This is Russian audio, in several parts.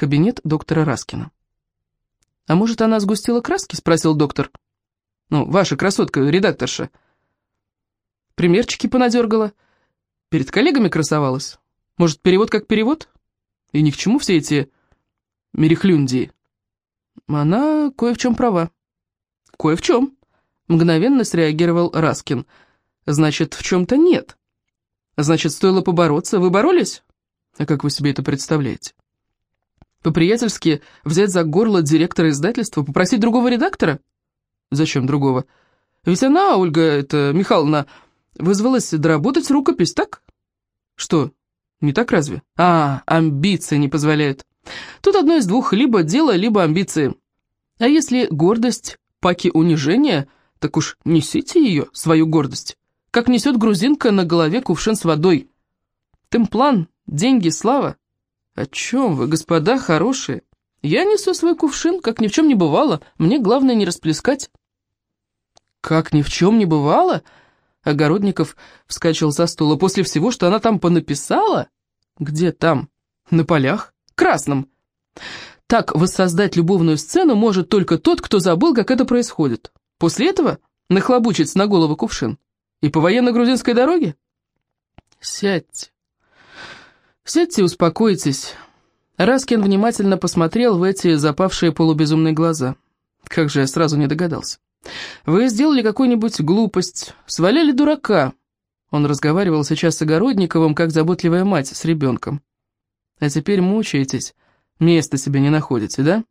Кабинет доктора Раскина. «А может, она сгустила краски?» — спросил доктор. «Ну, ваша красотка, редакторша». Примерчики понадергала. Перед коллегами красовалась. Может, перевод как перевод? И ни к чему все эти мерехлюндии. Она кое в чем права. Кое в чем. Мгновенно среагировал Раскин. Значит, в чем-то нет. Значит, стоило побороться. Вы боролись? А как вы себе это представляете? По-приятельски взять за горло директора издательства, попросить другого редактора? Зачем другого? Ведь она, Ольга, это Михайловна, вызвалась доработать рукопись, так? Что, не так разве? А, амбиции не позволяют. Тут одно из двух, либо дело, либо амбиции. А если гордость, паки унижения, так уж несите ее, свою гордость, как несет грузинка на голове кувшин с водой. Темплан, деньги, слава. О чем вы, господа хорошие? Я несу свой кувшин, как ни в чем не бывало, мне главное не расплескать. Как ни в чем не бывало? Огородников вскочил со стула. После всего, что она там понаписала? Где там? На полях? Красном. Так воссоздать любовную сцену может только тот, кто забыл, как это происходит. После этого нахлобучить на голову кувшин. И по военно-грузинской дороге? Сядьте. Сядьте и успокойтесь. Раскин внимательно посмотрел в эти запавшие полубезумные глаза. Как же я сразу не догадался. Вы сделали какую-нибудь глупость, сваляли дурака. Он разговаривал сейчас с Огородниковым, как заботливая мать с ребенком. А теперь мучаетесь, места себе не находите, да?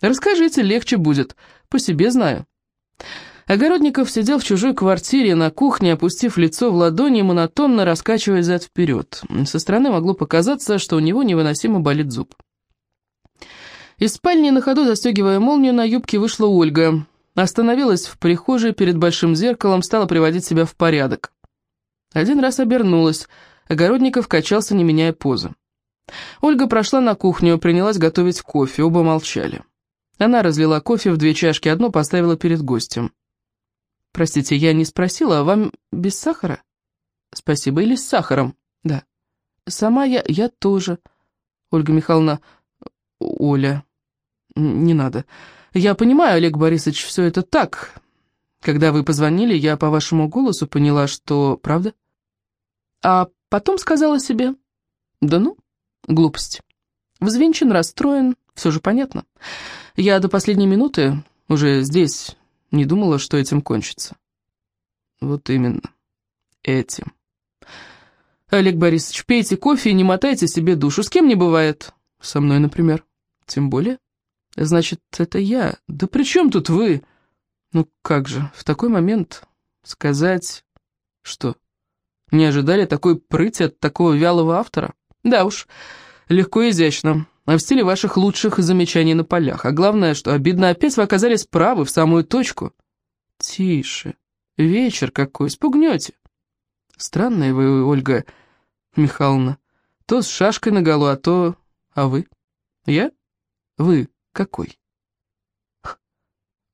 Расскажите, легче будет, по себе знаю. Огородников сидел в чужой квартире на кухне, опустив лицо в ладони и монотонно раскачивая зад-вперед. Со стороны могло показаться, что у него невыносимо болит зуб. Из спальни на ходу, застегивая молнию на юбке, вышла Ольга. Остановилась в прихожей перед большим зеркалом, стала приводить себя в порядок. Один раз обернулась, Огородников качался, не меняя позы. Ольга прошла на кухню, принялась готовить кофе, оба молчали. Она разлила кофе в две чашки, одну поставила перед гостем. «Простите, я не спросила, а вам без сахара?» «Спасибо, или с сахаром?» «Да». «Сама я, я тоже». «Ольга Михайловна...» «Оля...» «Не надо. Я понимаю, Олег Борисович, все это так. Когда вы позвонили, я по вашему голосу поняла, что... Правда?» А потом сказала себе... «Да ну, глупость. Взвинчен, расстроен, все же понятно. Я до последней минуты, уже здесь, не думала, что этим кончится. Вот именно, этим. Олег Борисович, пейте кофе и не мотайте себе душу. С кем не бывает? Со мной, например. Тем более. Значит, это я. Да при чем тут вы? Ну как же, в такой момент сказать... Что? Не ожидали такой прыти от такого вялого автора? Да уж, легко и изящно в стиле ваших лучших замечаний на полях. А главное, что обидно, опять вы оказались правы в самую точку. Тише. Вечер какой, спугнете. Странная вы, Ольга Михайловна. То с шашкой наголо, а то... А вы? Я? Вы какой?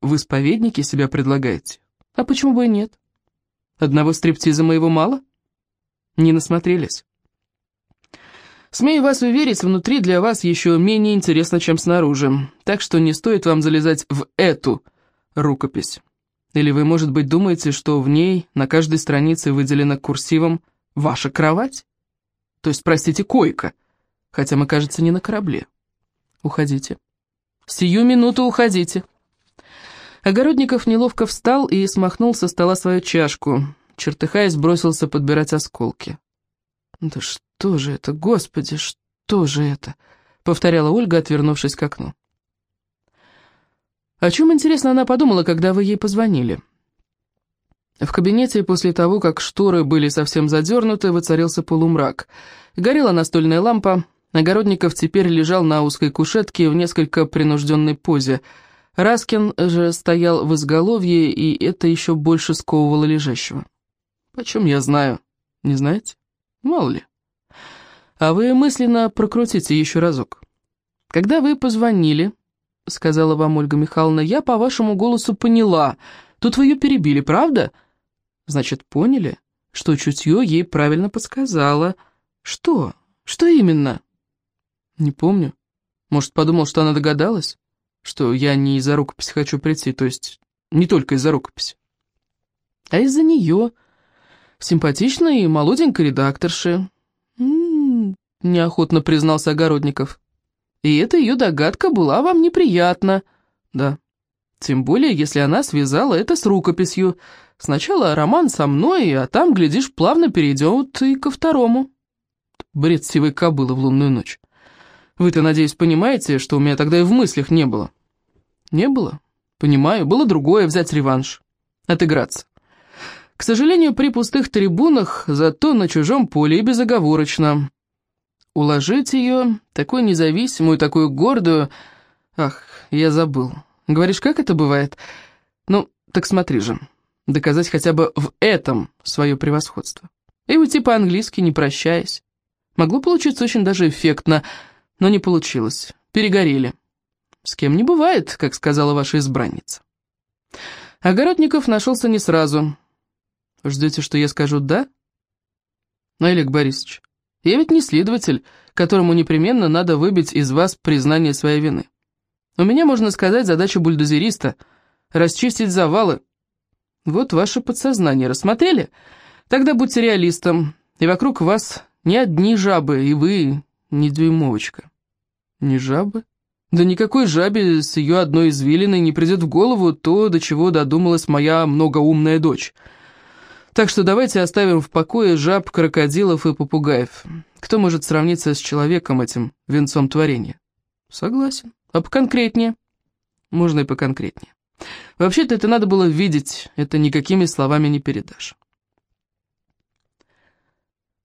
Вы споведники себя предлагаете? А почему бы и нет? Одного стриптиза моего мало? Не насмотрелись. Смею вас уверить, внутри для вас еще менее интересно, чем снаружи, так что не стоит вам залезать в эту рукопись. Или вы, может быть, думаете, что в ней на каждой странице выделена курсивом «Ваша кровать»? То есть, простите, койка, хотя мы, кажется, не на корабле. Уходите. Сию минуту уходите. Огородников неловко встал и смахнул со стола свою чашку. Чертыхаясь, бросился подбирать осколки. Да что? «Что же это, Господи, что же это?» — повторяла Ольга, отвернувшись к окну. О чем, интересно, она подумала, когда вы ей позвонили? В кабинете после того, как шторы были совсем задернуты, воцарился полумрак. Горела настольная лампа, Огородников теперь лежал на узкой кушетке в несколько принужденной позе. Раскин же стоял в изголовье, и это еще больше сковывало лежащего. «Почем я знаю? Не знаете? Мало ли». А вы мысленно прокрутите еще разок. Когда вы позвонили, сказала вам Ольга Михайловна, я по вашему голосу поняла. Тут вы ее перебили, правда? Значит, поняли, что чутье ей правильно подсказало. Что? Что именно? Не помню. Может, подумал, что она догадалась, что я не из-за рукописи хочу прийти, то есть не только из-за рукописи, а из-за нее, симпатичной и молоденькой редакторши. М -м -м, неохотно признался Огородников. И эта ее догадка была вам неприятна. Да, тем более, если она связала это с рукописью. Сначала роман со мной, а там, глядишь, плавно перейдет и ко второму. Бред сивой кобылы в лунную ночь. Вы-то, надеюсь, понимаете, что у меня тогда и в мыслях не было? Не было. Понимаю, было другое взять реванш. Отыграться. К сожалению, при пустых трибунах, зато на чужом поле и безоговорочно. Уложить ее, такую независимую, такую гордую... Ах, я забыл. Говоришь, как это бывает? Ну, так смотри же. Доказать хотя бы в этом свое превосходство. И уйти по-английски, не прощаясь. Могло получиться очень даже эффектно, но не получилось. Перегорели. С кем не бывает, как сказала ваша избранница. Огородников нашелся не сразу. Ждете, что я скажу «да»? Ну, Олег Борисович, я ведь не следователь, которому непременно надо выбить из вас признание своей вины. У меня, можно сказать, задача бульдозериста — расчистить завалы. Вот ваше подсознание рассмотрели? Тогда будьте реалистом, и вокруг вас не одни жабы, и вы не дюймовочка. Не жабы? Да никакой жабе с ее одной извилиной не придет в голову то, до чего додумалась моя многоумная дочь. Так что давайте оставим в покое жаб, крокодилов и попугаев. Кто может сравниться с человеком этим венцом творения? Согласен. А поконкретнее? Можно и поконкретнее. Вообще-то это надо было видеть, это никакими словами не передашь.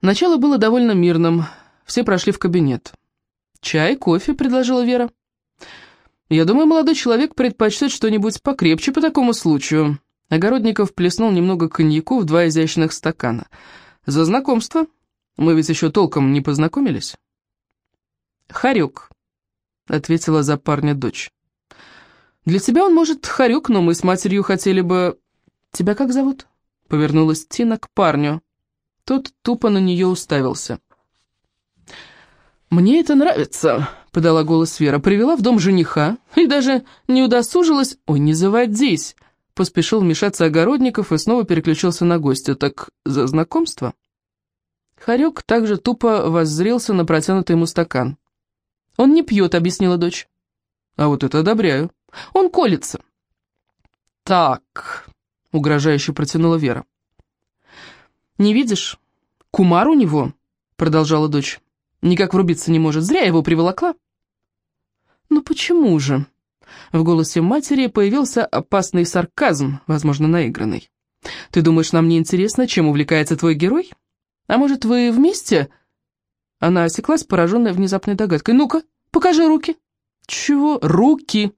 Начало было довольно мирным, все прошли в кабинет. «Чай, кофе?» — предложила Вера. «Я думаю, молодой человек предпочтет что-нибудь покрепче по такому случаю». Огородников плеснул немного коньяку в два изящных стакана. «За знакомство. Мы ведь еще толком не познакомились». «Харек», — ответила за парня дочь. «Для тебя он, может, Харек, но мы с матерью хотели бы...» «Тебя как зовут?» — повернулась Тина к парню. Тот тупо на нее уставился. «Мне это нравится», — подала голос Вера. «Привела в дом жениха и даже не удосужилась...» «Ой, не заводись!» — поспешил вмешаться Огородников и снова переключился на гостя. «Так за знакомство?» Харек также тупо воззрелся на протянутый ему стакан. «Он не пьет», — объяснила дочь. «А вот это одобряю. Он колется». «Так», — угрожающе протянула Вера. «Не видишь? Кумар у него», — продолжала дочь. Никак врубиться не может. Зря его приволокла. «Ну почему же?» В голосе матери появился опасный сарказм, возможно, наигранный. «Ты думаешь, нам не интересно, чем увлекается твой герой? А может, вы вместе?» Она осеклась, пораженная внезапной догадкой. «Ну-ка, покажи руки». «Чего? Руки!»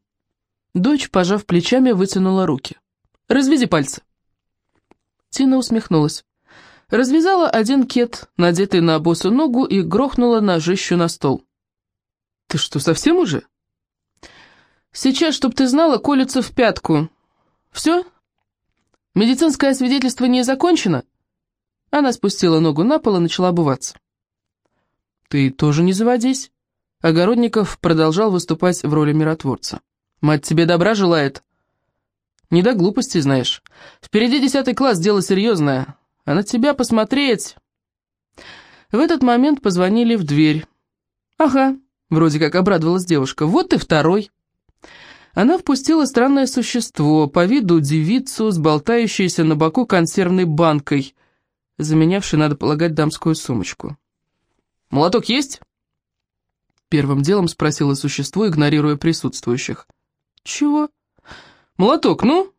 Дочь, пожав плечами, вытянула руки. «Разведи пальцы». Тина усмехнулась развязала один кет, надетый на босу ногу, и грохнула ножищу на стол. «Ты что, совсем уже?» «Сейчас, чтоб ты знала, колется в пятку. Все? Медицинское освидетельствование закончено?» Она спустила ногу на пол и начала обуваться. «Ты тоже не заводись». Огородников продолжал выступать в роли миротворца. «Мать тебе добра желает». «Не до глупости, знаешь. Впереди десятый класс, дело серьезное а на тебя посмотреть...» В этот момент позвонили в дверь. «Ага», — вроде как обрадовалась девушка, — «вот и второй». Она впустила странное существо, по виду девицу с болтающейся на боку консервной банкой, заменявшей, надо полагать, дамскую сумочку. «Молоток есть?» Первым делом спросило существо, игнорируя присутствующих. «Чего?» «Молоток, ну?»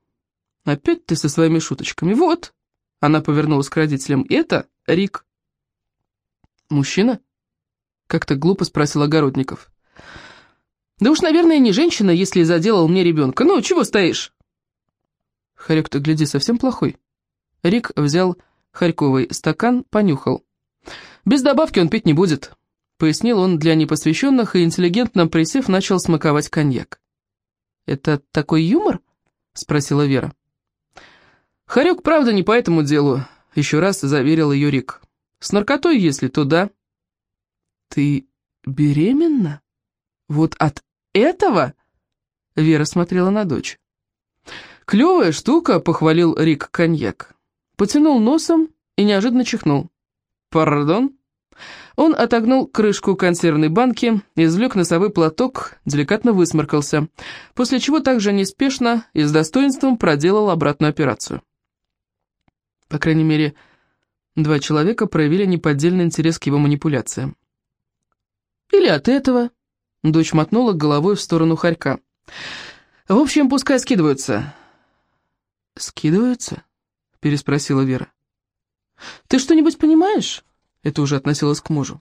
«Опять ты со своими шуточками. Вот!» Она повернулась к родителям. «Это Рик». «Мужчина?» Как-то глупо спросил Огородников. «Да уж, наверное, не женщина, если заделал мне ребенка. Ну, чего стоишь?» Харек-то, гляди, совсем плохой. Рик взял харьковый стакан, понюхал. «Без добавки он пить не будет», — пояснил он для непосвященных и, интеллигентно присев, начал смаковать коньяк. «Это такой юмор?» — спросила Вера. Харек, правда, не по этому делу, еще раз заверил ее Рик. С наркотой, если то да. Ты беременна? «Вот от этого?» Вера смотрела на дочь. «Клевая штука», — похвалил Рик коньяк. Потянул носом и неожиданно чихнул. «Пардон?» Он отогнул крышку консервной банки, извлек носовой платок, деликатно высморкался, после чего также неспешно и с достоинством проделал обратную операцию. По крайней мере, два человека проявили неподдельный интерес к его манипуляциям. «Или от этого», — дочь мотнула головой в сторону хорька. «В общем, пускай скидываются». «Скидываются?» — переспросила Вера. «Ты что-нибудь понимаешь?» Это уже относилось к мужу.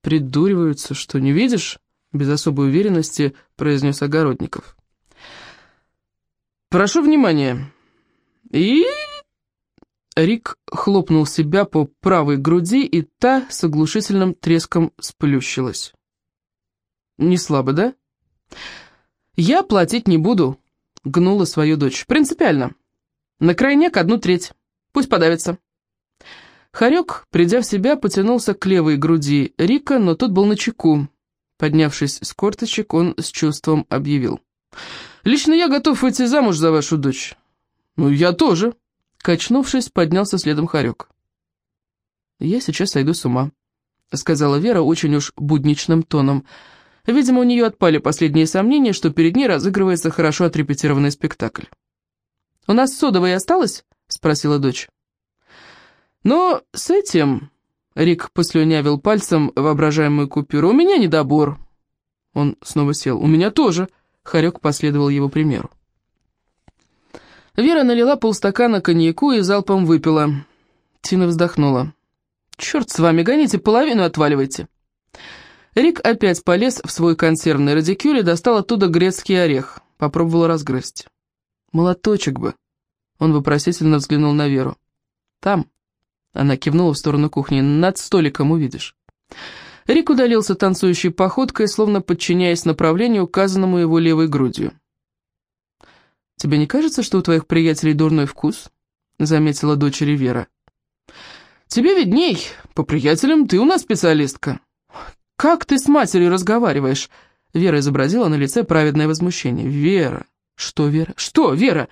«Придуриваются, что не видишь?» Без особой уверенности произнес Огородников. «Прошу внимания!» И... Рик хлопнул себя по правой груди, и та с оглушительным треском сплющилась. «Не слабо, да?» «Я платить не буду», — гнула свою дочь. «Принципиально. На крайняк одну треть. Пусть подавится». Харек, придя в себя, потянулся к левой груди Рика, но тот был на чеку. Поднявшись с корточек, он с чувством объявил. «Лично я готов выйти замуж за вашу дочь». «Ну, я тоже». Качнувшись, поднялся следом Харек. «Я сейчас сойду с ума», — сказала Вера очень уж будничным тоном. Видимо, у нее отпали последние сомнения, что перед ней разыгрывается хорошо отрепетированный спектакль. «У нас содовая осталось?» — спросила дочь. Но с этим... Рик послюнявил пальцем воображаемую купюру. «У меня недобор». Он снова сел. «У меня тоже». Харек последовал его примеру. Вера налила полстакана коньяку и залпом выпила. Тина вздохнула. «Черт с вами, гоните, половину отваливайте». Рик опять полез в свой консервный радикюль и достал оттуда грецкий орех. Попробовал разгрызть. «Молоточек бы». Он вопросительно взглянул на Веру. «Там». Она кивнула в сторону кухни. «Над столиком увидишь». Рик удалился танцующей походкой, словно подчиняясь направлению, указанному его левой грудью. «Тебе не кажется, что у твоих приятелей дурной вкус?» — заметила дочери Вера. «Тебе видней. По приятелям ты у нас специалистка». «Как ты с матерью разговариваешь?» Вера изобразила на лице праведное возмущение. «Вера!» «Что, Вера? Что, Вера?»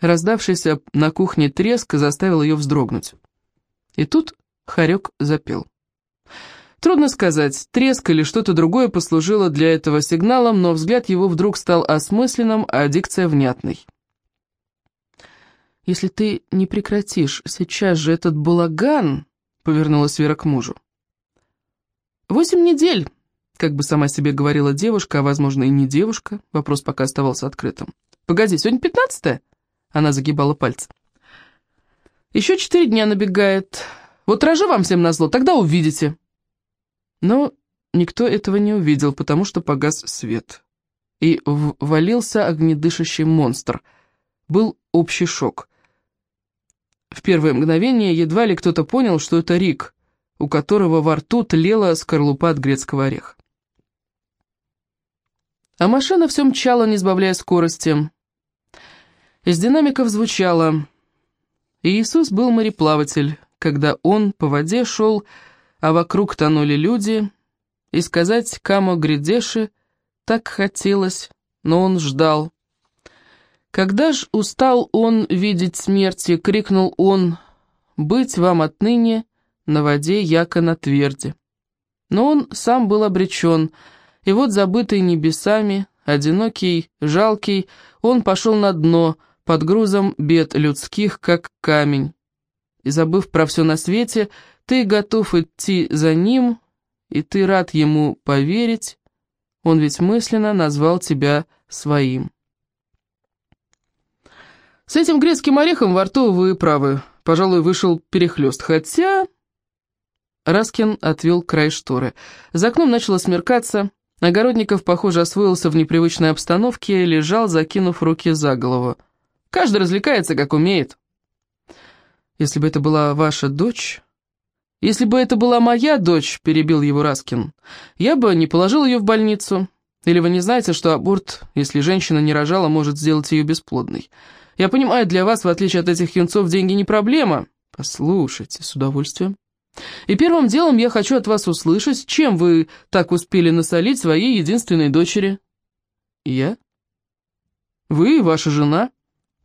Раздавшийся на кухне треск заставил ее вздрогнуть. И тут Харек запел. Трудно сказать, треск или что-то другое послужило для этого сигналом, но взгляд его вдруг стал осмысленным, а дикция внятной. «Если ты не прекратишь сейчас же этот балаган», — повернулась Вера к мужу. «Восемь недель», — как бы сама себе говорила девушка, а, возможно, и не девушка, вопрос пока оставался открытым. «Погоди, сегодня пятнадцатое?» — она загибала пальцы. Еще четыре дня набегает. Вот рожу вам всем назло, тогда увидите. Но никто этого не увидел, потому что погас свет. И ввалился огнедышащий монстр. Был общий шок. В первое мгновение едва ли кто-то понял, что это Рик, у которого во рту тлела скорлупа от грецкого ореха. А машина все мчала, не сбавляя скорости. Из динамиков звучало Иисус был мореплаватель, когда он по воде шел, а вокруг тонули люди, и сказать «Камо грядеши» так хотелось, но он ждал. Когда ж устал он видеть смерти, крикнул он «Быть вам отныне на воде, яко на тверди». Но он сам был обречен, и вот забытый небесами, одинокий, жалкий, он пошел на дно, под грузом бед людских, как камень. И забыв про все на свете, ты готов идти за ним, и ты рад ему поверить, он ведь мысленно назвал тебя своим. С этим грецким орехом во рту вы правы, пожалуй, вышел перехлест, хотя... Раскин отвел край шторы. За окном начало смеркаться, Огородников, похоже, освоился в непривычной обстановке и лежал, закинув руки за голову. Каждый развлекается, как умеет. Если бы это была ваша дочь... Если бы это была моя дочь, перебил его Раскин, я бы не положил ее в больницу. Или вы не знаете, что аборт, если женщина не рожала, может сделать ее бесплодной? Я понимаю, для вас, в отличие от этих юнцов, деньги не проблема. Послушайте, с удовольствием. И первым делом я хочу от вас услышать, чем вы так успели насолить своей единственной дочери. Я? Вы и ваша жена?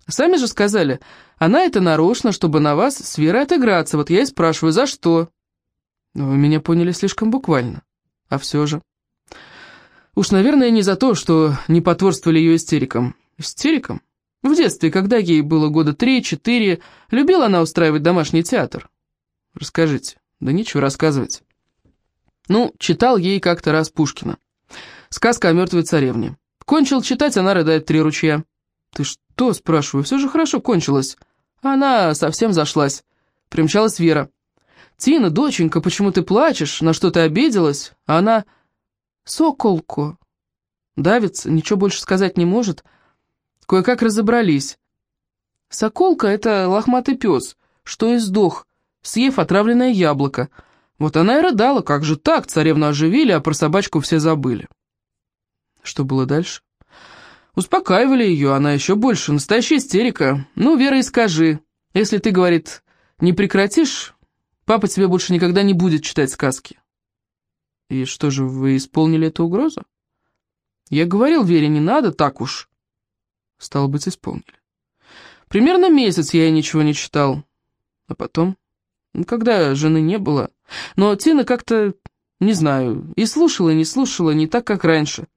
Сами же сказали, она это нарочно, чтобы на вас с Верой отыграться. Вот я и спрашиваю, за что? Вы меня поняли слишком буквально. А все же. Уж, наверное, не за то, что не потворствовали ее истерикам. Истерикам? В детстве, когда ей было года три-четыре, любила она устраивать домашний театр. Расскажите. Да нечего рассказывать. Ну, читал ей как-то раз Пушкина. Сказка о мертвой царевне. Кончил читать, она рыдает три ручья. Ты что, спрашиваю, все же хорошо кончилось. Она совсем зашлась. Примчалась Вера. «Тина, доченька, почему ты плачешь? На что ты обиделась?» А она... «Соколку». Давится, ничего больше сказать не может. Кое-как разобрались. Соколка — это лохматый пес, что и сдох, съев отравленное яблоко. Вот она и рыдала, как же так, царевну оживили, а про собачку все забыли. Что было дальше? Успокаивали ее, она еще больше, настоящая истерика. Ну, Вера, и скажи, если ты, говорит, не прекратишь, папа тебе больше никогда не будет читать сказки. И что же, вы исполнили эту угрозу? Я говорил Вере, не надо так уж. Стало быть, исполнили. Примерно месяц я ничего не читал. А потом, когда жены не было. Но Тина как-то, не знаю, и слушала, и не слушала, не так, как раньше.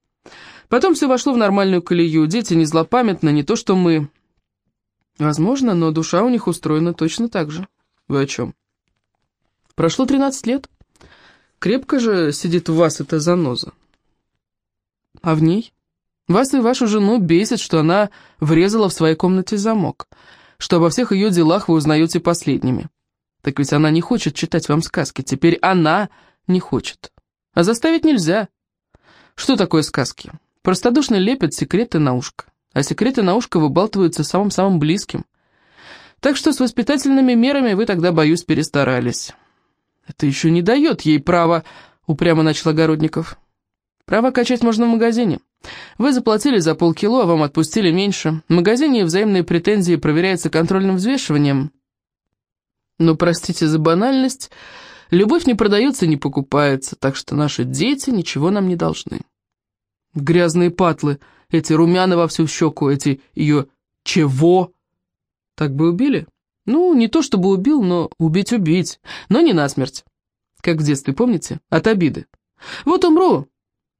Потом все вошло в нормальную колею, дети не злопамятны, не то что мы. Возможно, но душа у них устроена точно так же. Вы о чем? Прошло 13 лет. Крепко же сидит в вас эта заноза. А в ней? Вас и вашу жену бесит, что она врезала в своей комнате замок, что обо всех ее делах вы узнаете последними. Так ведь она не хочет читать вам сказки, теперь она не хочет. А заставить нельзя. Что такое сказки? Простодушно лепят секреты на ушко, а секреты на ушко выбалтываются самым-самым близким. Так что с воспитательными мерами вы тогда, боюсь, перестарались. Это еще не дает ей права, упрямо начал Огородников. Право качать можно в магазине. Вы заплатили за полкило, а вам отпустили меньше. В магазине взаимные претензии проверяются контрольным взвешиванием. Но, простите за банальность, любовь не продается, не покупается, так что наши дети ничего нам не должны. Грязные патлы, эти румяна во всю щеку, эти ее «чего?» Так бы убили? Ну, не то чтобы убил, но убить-убить, но не насмерть. Как в детстве, помните? От обиды. Вот умру.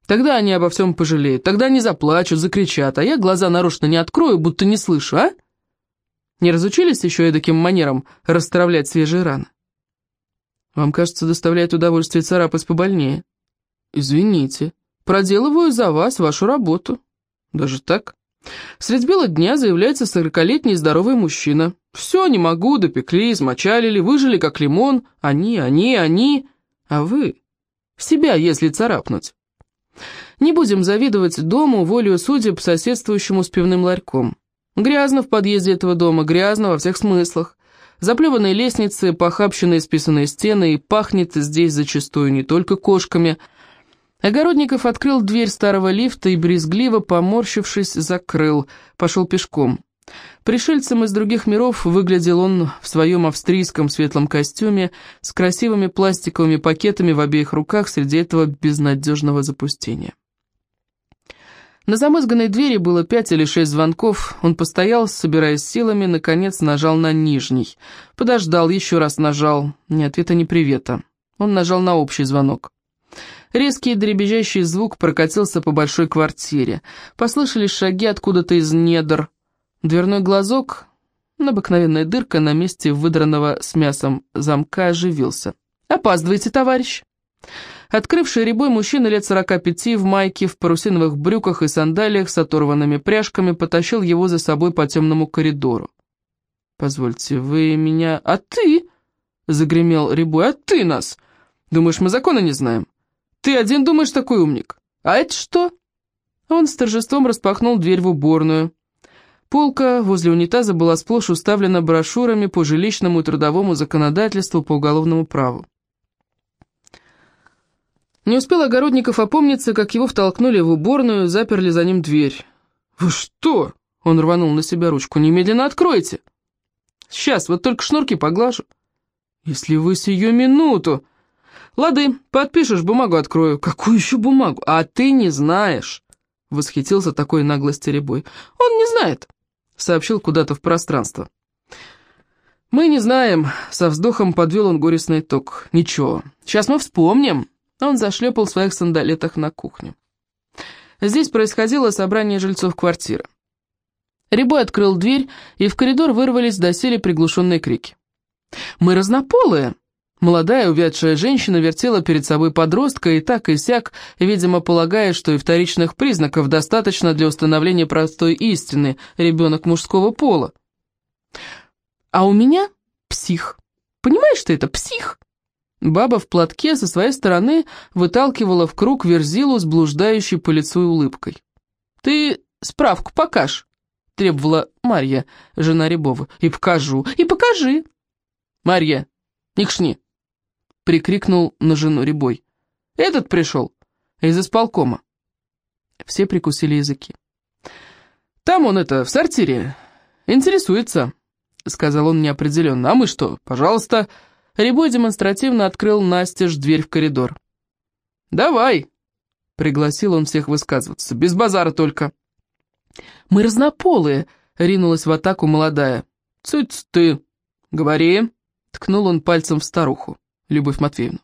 Тогда они обо всем пожалеют, тогда они заплачут, закричат, а я глаза нарочно не открою, будто не слышу, а? Не разучились еще и таким манером расстравлять свежие раны? Вам, кажется, доставляет удовольствие царапать побольнее. Извините. Проделываю за вас вашу работу. Даже так? Средь бела дня заявляется сорокалетний здоровый мужчина. Все, не могу, допекли, измочалили, выжили как лимон. Они, они, они. А вы? Себя, если царапнуть. Не будем завидовать дому, волею судеб, соседствующему с пивным ларьком. Грязно в подъезде этого дома, грязно во всех смыслах. Заплеванные лестницы, похабщенные списанные стены, и пахнет здесь зачастую не только кошками – Огородников открыл дверь старого лифта и, брезгливо поморщившись, закрыл, пошел пешком. Пришельцем из других миров выглядел он в своем австрийском светлом костюме с красивыми пластиковыми пакетами в обеих руках среди этого безнадежного запустения. На замызганной двери было пять или шесть звонков, он постоял, собираясь силами, наконец нажал на нижний. Подождал, еще раз нажал, ни ответа, ни привета. Он нажал на общий звонок. Резкий дребезжащий звук прокатился по большой квартире. Послышались шаги откуда-то из недр. Дверной глазок, обыкновенная дырка на месте выдранного с мясом замка, оживился. «Опаздывайте, товарищ!» Открывший рябой мужчина лет сорока пяти в майке, в парусиновых брюках и сандалиях с оторванными пряжками потащил его за собой по темному коридору. «Позвольте, вы меня... А ты?» — загремел Рябой. «А ты нас? Думаешь, мы закона не знаем? Ты один думаешь такой умник? А это что?» Он с торжеством распахнул дверь в уборную. Полка возле унитаза была сплошь уставлена брошюрами по жилищному и трудовому законодательству по уголовному праву. Не успел Огородников опомниться, как его втолкнули в уборную, заперли за ним дверь. «Вы что?» — он рванул на себя ручку. «Немедленно откройте!» «Сейчас, вот только шнурки поглажу». «Если вы сию минуту...» «Лады, подпишешь, бумагу открою». «Какую еще бумагу?» «А ты не знаешь!» Восхитился такой наглости Рябой. «Он не знает», — сообщил куда-то в пространство. «Мы не знаем», — со вздохом подвел он горестный итог. «Ничего, сейчас мы вспомним». Он зашлепал в своих сандалетах на кухню. Здесь происходило собрание жильцов квартиры. Рябой открыл дверь, и в коридор вырвались доселе приглушенные крики. «Мы разнополые!» Молодая увядшая женщина вертела перед собой подростка и так и сяк, видимо, полагая, что и вторичных признаков достаточно для установления простой истины ребенок мужского пола. «А у меня псих. Понимаешь, что это псих?» Баба в платке со своей стороны выталкивала в круг верзилу с блуждающей по лицу улыбкой. «Ты справку покажь», — требовала Марья, жена Рябова. «И покажу, и покажи». «Марья, не кшни», — прикрикнул на жену Рябой. «Этот пришел, из исполкома». Все прикусили языки. «Там он это, в сортире, интересуется», — сказал он неопределенно. «А мы что, пожалуйста...» Рябой демонстративно открыл настежь дверь в коридор. «Давай!» — пригласил он всех высказываться. «Без базара только!» «Мы разнополые!» — ринулась в атаку молодая. «Цыц ты! Говори!» — ткнул он пальцем в старуху, Любовь Матвеевну.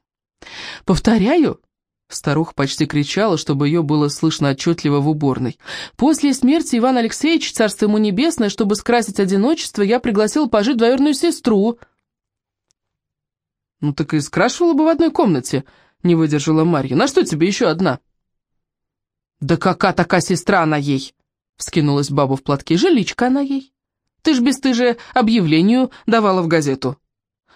«Повторяю!» — старуха почти кричала, чтобы ее было слышно отчетливо в уборной. «После смерти Ивана Алексеевича, царство ему небесное, чтобы скрасить одиночество, я пригласил пожить двоюродную сестру». «Ну так и скрашивала бы в одной комнате», — не выдержала Марья. «На что тебе еще одна?» «Да какая такая сестра она ей?» — вскинулась баба в платке. «Жиличка она ей. Ты ж бесстыжие объявлению давала в газету».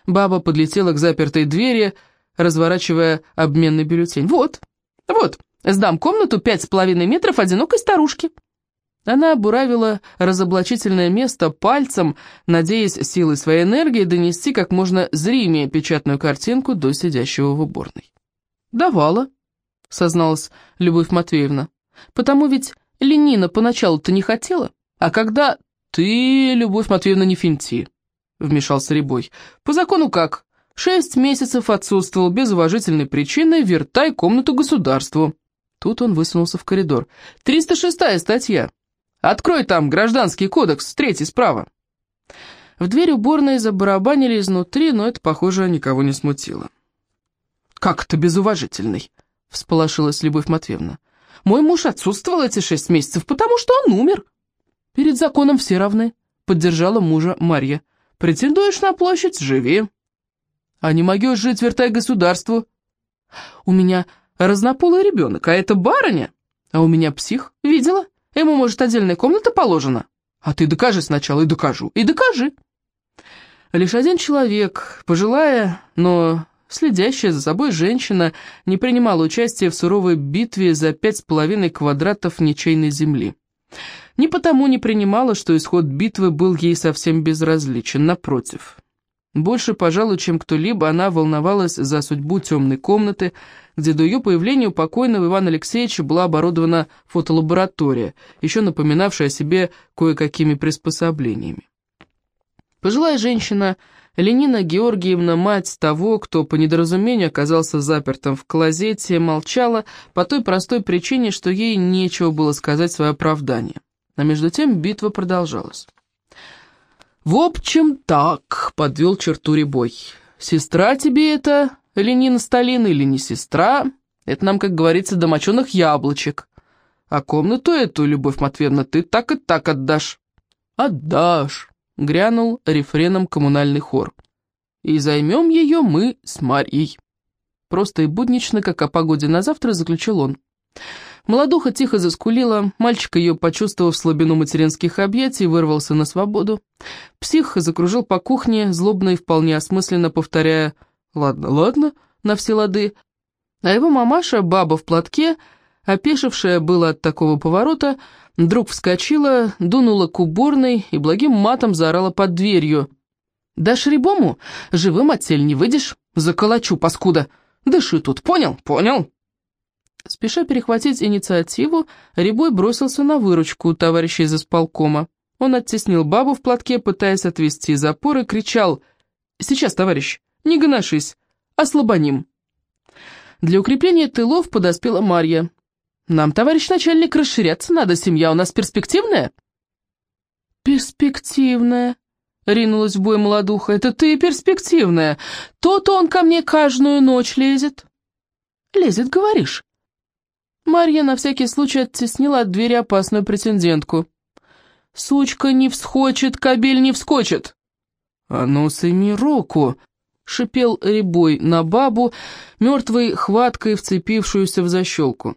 Баба подлетела к запертой двери, разворачивая обменный бюллетень. «Вот, вот, сдам комнату пять с половиной метров одинокой старушки». Она обуравила разоблачительное место пальцем, надеясь силой своей энергии донести как можно зримее печатную картинку до сидящего в уборной. «Давала», — созналась Любовь Матвеевна. «Потому ведь Ленина поначалу-то не хотела, а когда...» «Ты, Любовь Матвеевна, не финти», — вмешался Рябой. «По закону как? Шесть месяцев отсутствовал без уважительной причины, вертай комнату государству». Тут он высунулся в коридор. «Триста шестая статья. Открой там гражданский кодекс, третий справа». В дверь уборной забарабанили изнутри, но это, похоже, никого не смутило. «Как это безуважительный?» — всполошилась Любовь Матвеевна. «Мой муж отсутствовал эти шесть месяцев, потому что он умер». «Перед законом все равны», — поддержала мужа Марья. «Претендуешь на площадь — живи». «А не могешь жить, вертай государству». «У меня разнополый ребенок, а это барыня, а у меня псих, видела?» Ему, может, отдельная комната положена? А ты докажи сначала, и докажу, и докажи. Лишь один человек, пожилая, но следящая за собой женщина, не принимала участия в суровой битве за пять с половиной квадратов ничейной земли. Не потому не принимала, что исход битвы был ей совсем безразличен, напротив. Больше, пожалуй, чем кто-либо, она волновалась за судьбу темной комнаты, где до ее появления у покойного Ивана Алексеевича была оборудована фотолаборатория, еще напоминавшая о себе кое-какими приспособлениями. Пожилая женщина, Ленина Георгиевна, мать того, кто по недоразумению оказался запертым в клозете, молчала по той простой причине, что ей нечего было сказать свое оправдание. А между тем битва продолжалась. «В общем, так», — подвел черту Рябой. «Сестра тебе это, Ленина Сталина, или не сестра? Это нам, как говорится, до моченых яблочек. А комнату эту, Любовь Матвеевна, ты так и так отдашь». «Отдашь», — грянул рефреном коммунальный хор. «И займем ее мы с Марьей». Просто и буднично, как о погоде на завтра, заключил он. Молодуха тихо заскулила, мальчик ее, почувствовав слабину материнских объятий, вырвался на свободу. Псих закружил по кухне, злобно и вполне осмысленно повторяя «Ладно, ладно», на все лады. А его мамаша, баба в платке, опешившая было от такого поворота, вдруг вскочила, дунула к уборной и благим матом заорала под дверью. «Дашь рябому? Живым от не выйдешь? Заколочу, паскуда! Дыши тут, понял? Понял!» Спеша перехватить инициативу, Рябой бросился на выручку товарища из исполкома. Он оттеснил бабу в платке, пытаясь отвести запор, и кричал «Сейчас, товарищ, Не гоношись, ослабоним». Для укрепления тылов подоспела Марья. «Нам, товарищ начальник, расширяться надо, семья у нас перспективная?» «Перспективная», — ринулась в бой молодуха, — «это ты перспективная. То-то он ко мне каждую ночь лезет». «Лезет, говоришь?» Марья на всякий случай оттеснила от двери опасную претендентку. «Сучка не всхочет, кобель не вскочит!» «А ну, сыми руку!» — шипел ребой на бабу, мертвой хваткой вцепившуюся в защелку.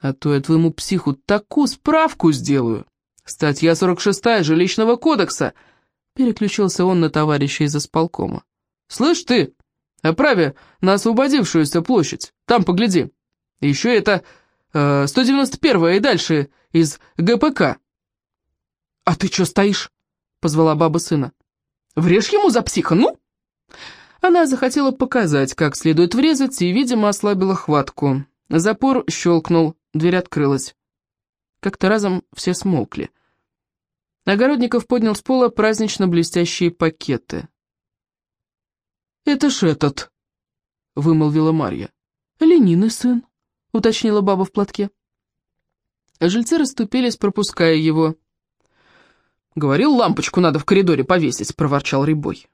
«А то я твоему психу такую справку сделаю! Статья 46 жилищного кодекса!» Переключился он на товарища из исполкома. «Слышь ты, оправе на освободившуюся площадь, там погляди. Еще это э, 191 и дальше из ГПК». «А ты что стоишь?» — позвала баба сына. «Врежь ему за психа, ну?» Она захотела показать, как следует врезать, и, видимо, ослабила хватку. Запор щелкнул, дверь открылась. Как-то разом все смолкли. Огородников поднял с пола празднично блестящие пакеты. «Это ж этот», — вымолвила Марья. «Ленины сын», — уточнила баба в платке. Жильцы расступились, пропуская его. «Говорил, лампочку надо в коридоре повесить», — проворчал Рябой.